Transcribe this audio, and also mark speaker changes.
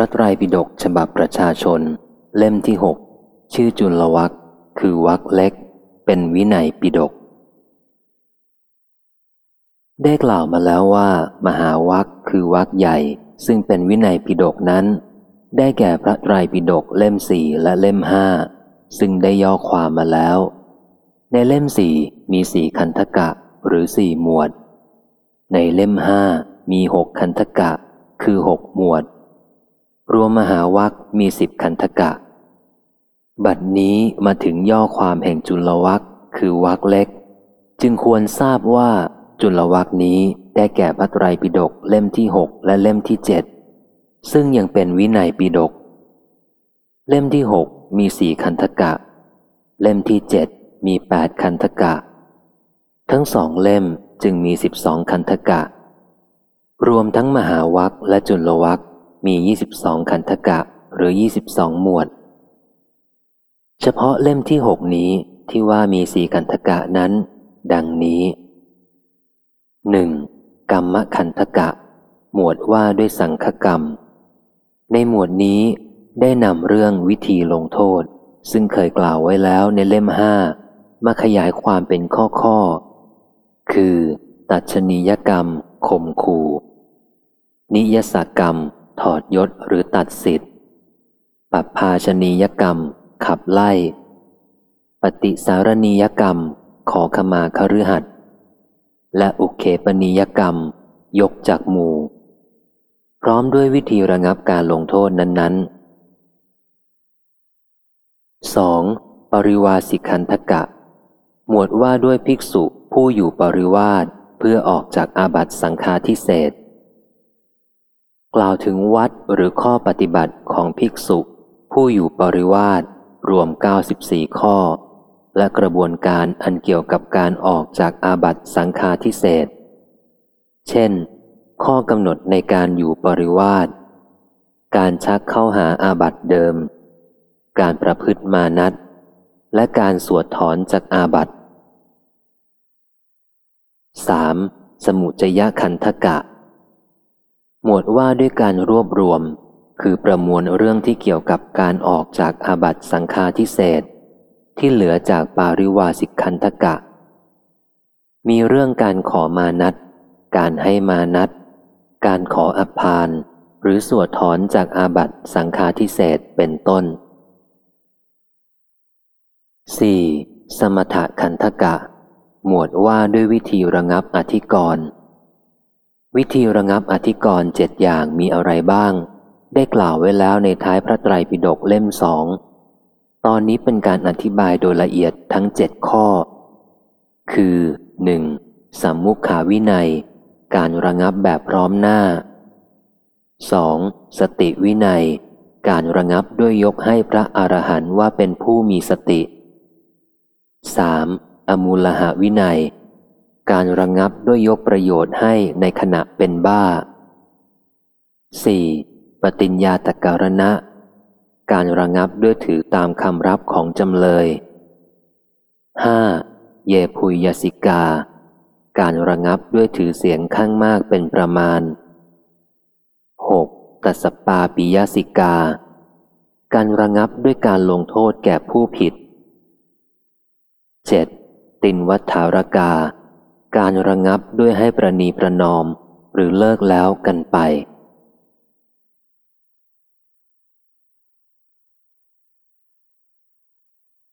Speaker 1: ระไตรปิฎกฉบับประชาชน เล่มที่หกชื่อจุลวักคือวักเล็ก เป็นวินัยปิฎกได้กล่าวมาแล้วว่า มหาวักคือวักใหญ่ ซึ่งเป็นวินัยปิฎกนั้น ได้แก่พระไตรปิฎกเล่มสี่และเล่มห้าซึ่งได้ย่อความมาแล้ว ในเล่มสี่มีสี่คันธกะหรือสี่หมวด ในเล่มห้ามีหกคันธกะ คือหกหมวด รวมมหาวักมีสิบคันธกะ บัดนี้มาถึงย่อความแห่งจุลวักคือวักเล็ก จึงควรทราบว่าจุลวักนี้ได้แก่พระไตรปิฎกเล่มที่หกและเล่มที่เจ็ดซึ่งยังเป็นวินัยปิฎกเล่มที่หกมีสี่คันธกะ เล่มที่เจ็ดมีแปดคันธกะ ทั้งสองเล่มจึงมีสิบสองคันธกะ รวมทั้งมหาวัคและจุลวัค มียี่สิบสองคันธกะหรือยี่สิบสองหมวด เฉพาะเล่มที่หกนี้ที่ว่ามีสี่คันธกะนั้น ดังนี้หนึ่งกรรมคันธกะ หมวดว่าด้วยสังฆกรรม ในหมวดนี้ได้นำเรื่องวิธีลงโทษ ซึ่งเคยกล่าวไว้แล้วในเล่มห้ามาขยายความเป็นข้อข้อ คือ ตัชนียกรรมข่มขู่นิยสกรรม ถอดยศหรือตัดสิทธิ์ปัปภาชนียกรรม ขับไล่ ปฏิสารณียกรรม ขอขมาคฤหัสและอุเคปนิยกรรม ยกจากหมู่ พร้อมด้วยวิธีระงับการลงโทษนั้นๆ 2. ปริวาสิคันธกะ หมวดว่าด้วยภิกษุผู้อยู่ปริวาสเพื่อออกจากอาบัติสังฆาทิเศษ กล่าวถึงวัดหรือข้อปฏิบัติของภิกษุ ผู้อยู่ปริวาสรวม 94 ข้อ และกระบวนการอันเกี่ยวกับการออกจากอาบัติสังฆาทิเศษ เช่น ข้อกำหนดในการอยู่ปริวาสการชักเข้าหาอาบัติเดิม การประพฤติมานัดและการสวดถอนจากอาบัติ 3. สมุจยะคันธกะ หมวดว่าด้วยการรวบรวม คือประมวลเรื่องที่เกี่ยวกับการออกจากอาบัตสังฆาทิเศษที่เหลือจากปาริวาสิกคันธกะ มีเรื่องการขอมานัด การให้มานัด การขออภาน หรือสวดถอนจากอาบัตสังฆาทิเศษเป็นต้น 4. สมถะคันธกะ หมวดว่าด้วยวิธีระงับอธิกรณ์ วิธีระงับอธิกรณ์เจ็ดอย่างมีอะไรบ้าง ได้กล่าวไว้แล้วในท้ายพระไตรปิฎกเล่มสอง ตอนนี้เป็นการอธิบายโดยละเอียดทั้งเจ็ดข้อ คือ 1. สัมมุขาวินัย การระงับแบบพร้อมหน้า 2. สติวินัย การระงับด้วยยกให้พระอรหันต์ว่าเป็นผู้มีสติ 3. อมูลหาวินัย การระงงับด้วยยกประโยชน์ให้ในขณะเป็นบ้า 4. ปฏิญญาตการณะ การระงงับด้วยถือตามคำรับของจำเลย 5. เยพุยยสิกา การระงงับด้วยถือเสียงข้างมากเป็นประมาณ 6. ตัสปาปิยสิกา การระงงับด้วยการลงโทษแก่ผู้ผิด 7. ตินวัฏฐารกา การระงับด้วยให้ประนีประนอม หรือเลิกแล้วกันไป